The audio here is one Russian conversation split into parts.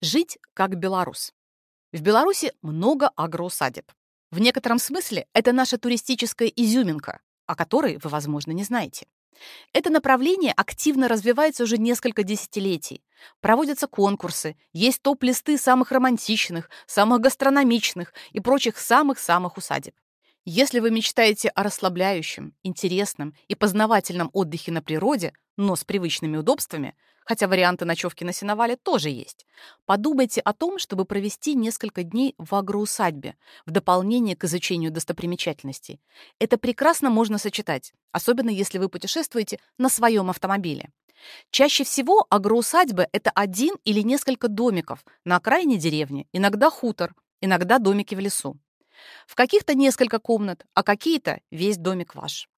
Жить как белорус. В Беларуси много агроусадеб. В некотором смысле это наша туристическая изюминка, о которой вы, возможно, не знаете. Это направление активно развивается уже несколько десятилетий. Проводятся конкурсы, есть топ-листы самых романтичных, самых гастрономичных и прочих самых-самых усадеб. Если вы мечтаете о расслабляющем, интересном и познавательном отдыхе на природе, но с привычными удобствами, хотя варианты ночевки на сеновале тоже есть. Подумайте о том, чтобы провести несколько дней в агроусадьбе, в дополнение к изучению достопримечательностей. Это прекрасно можно сочетать, особенно если вы путешествуете на своем автомобиле. Чаще всего агроусадьбы — это один или несколько домиков на окраине деревни, иногда хутор, иногда домики в лесу. В каких-то несколько комнат, а какие-то весь домик ваш.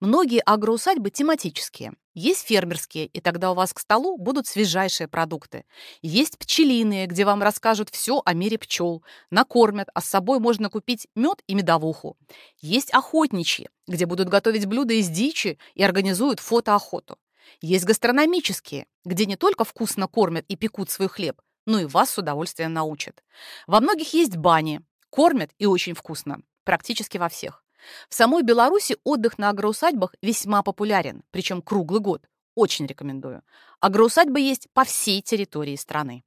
Многие агроусадьбы тематические. Есть фермерские, и тогда у вас к столу будут свежайшие продукты. Есть пчелиные, где вам расскажут все о мире пчел, накормят, а с собой можно купить мед и медовуху. Есть охотничьи, где будут готовить блюда из дичи и организуют фотоохоту. Есть гастрономические, где не только вкусно кормят и пекут свой хлеб, но и вас с удовольствием научат. Во многих есть бани, кормят и очень вкусно, практически во всех. В самой Беларуси отдых на агроусадьбах весьма популярен, причем круглый год. Очень рекомендую. Агроусадьбы есть по всей территории страны.